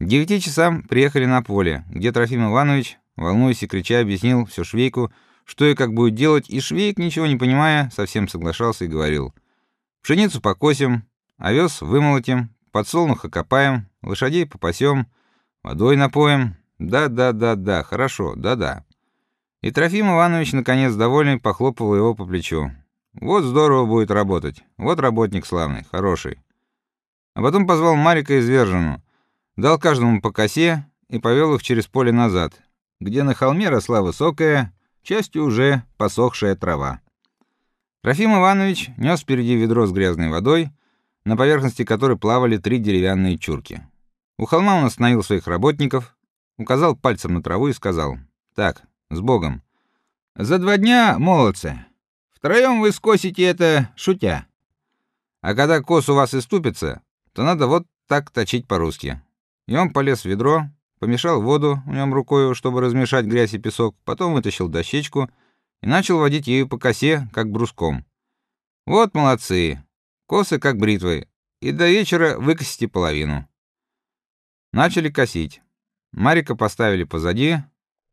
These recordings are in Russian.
К девяти часам приехали на поле, где Трофим Иванович, волнуясь и крича, объяснил все Швейку, что и как будет делать, и Швейк, ничего не понимая, совсем соглашался и говорил: "Пшеницу покосим, овес вымолотим, подсолнуха копаем, лошадей попасем, водой напоим. Да-да-да-да, хорошо, да-да". И Трофим Иванович наконец довольный похлопал его по плечу. Вот здорово будет работать. Вот работник славный, хороший. А потом позвал Марика и Звержину, дал каждому по косе и повел их через поле назад, где на холме росла высокая, частью уже посохшая трава. Трофим Иванович нес впереди ведро с грязной водой, на поверхности которой плавали три деревянные чурки. У холма он остановил своих работников, указал пальцем на траву и сказал: "Так, с Богом. За два дня, молодцы. Втроем вы скосите это, шутя. А когда кос у вас иступится, то надо вот так точить по-русски. И он полез в ведро, помешал воду в нем рукой, чтобы размешать грязь и песок, потом вытащил дощечку и начал водить ею по косе, как бруском. Вот молодцы. Косы как бритвой. И до вечера выкосите половину. Начали косить. Марика поставили позади,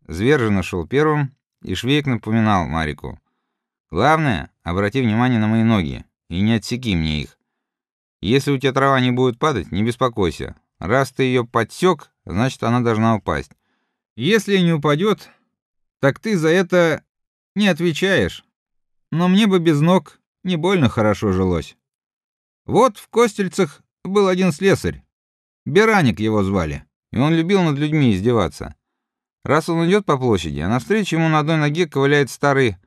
Звержин шел первым, и Швейк напоминал Марику: "Главное, обрати внимание на мои ноги и не отсеки мне их. Если у тебя трава не будет падать, не беспокойся. Раз ты ее подсек, значит, она должна упасть. Если не упадет, так ты за это не отвечаешь. Но мне бы без ног не больно хорошо жилось. Вот в Костельцах был один слесарь. Бераник его звали, и он любил над людьми издеваться. Раз он идет по площади, а навстречу ему на одной ноге ковыляет старый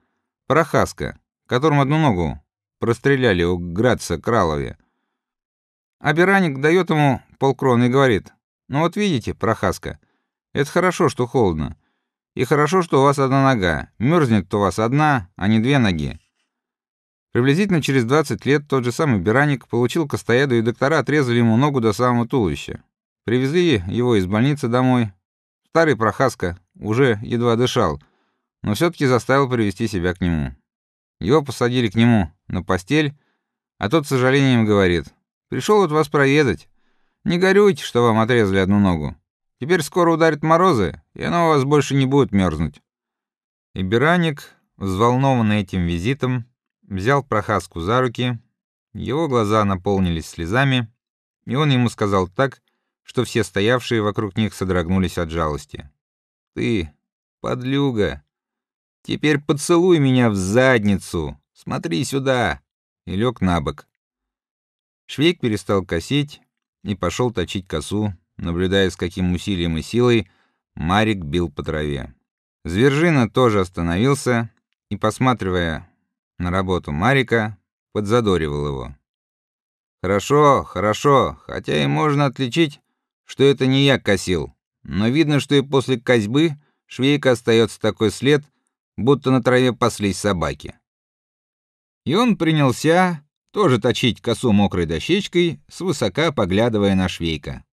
Прохаска, которому одну ногу простреляли у Градца Кралове. А Бераник дает ему полкроны и говорит: "Ну вот видите, Прохаска, это хорошо, что холодно. И хорошо, что у вас одна нога. Мерзнет у вас одна, а не две ноги". Приблизительно через 20 лет тот же самый Бераник получил костояду, и доктора отрезали ему ногу до самого туловища. Привезли его из больницы домой, Старый прохаска уже едва дышал, но все таки заставил привести себя к нему. Его посадили к нему на постель, а тот с сожалением говорит: "Пришел вот вас проведать. Не горюйте, что вам отрезали одну ногу. Теперь скоро ударят морозы, и она у вас больше не будет мерзнуть". И Бераник, взволнованный этим визитом, взял прохаску за руки. Его глаза наполнились слезами, и он ему сказал так, что все стоявшие вокруг них содрогнулись от жалости. Ты, подлюга, теперь поцелуй меня в задницу. Смотри сюда. И лег на бок. Швейк перестал косить и пошел точить косу, наблюдая, с каким усилием и силой Марик бил по траве. Звержина тоже остановился и, посматривая на работу Марика, подзадоривал его. Хорошо, хорошо, хотя и можно отличить что это не я косил, но видно, что и после косьбы швейка остается такой след, будто на траве паслись собаки. И он принялся тоже точить косу мокрой дощечкой, свысока поглядывая на швейка.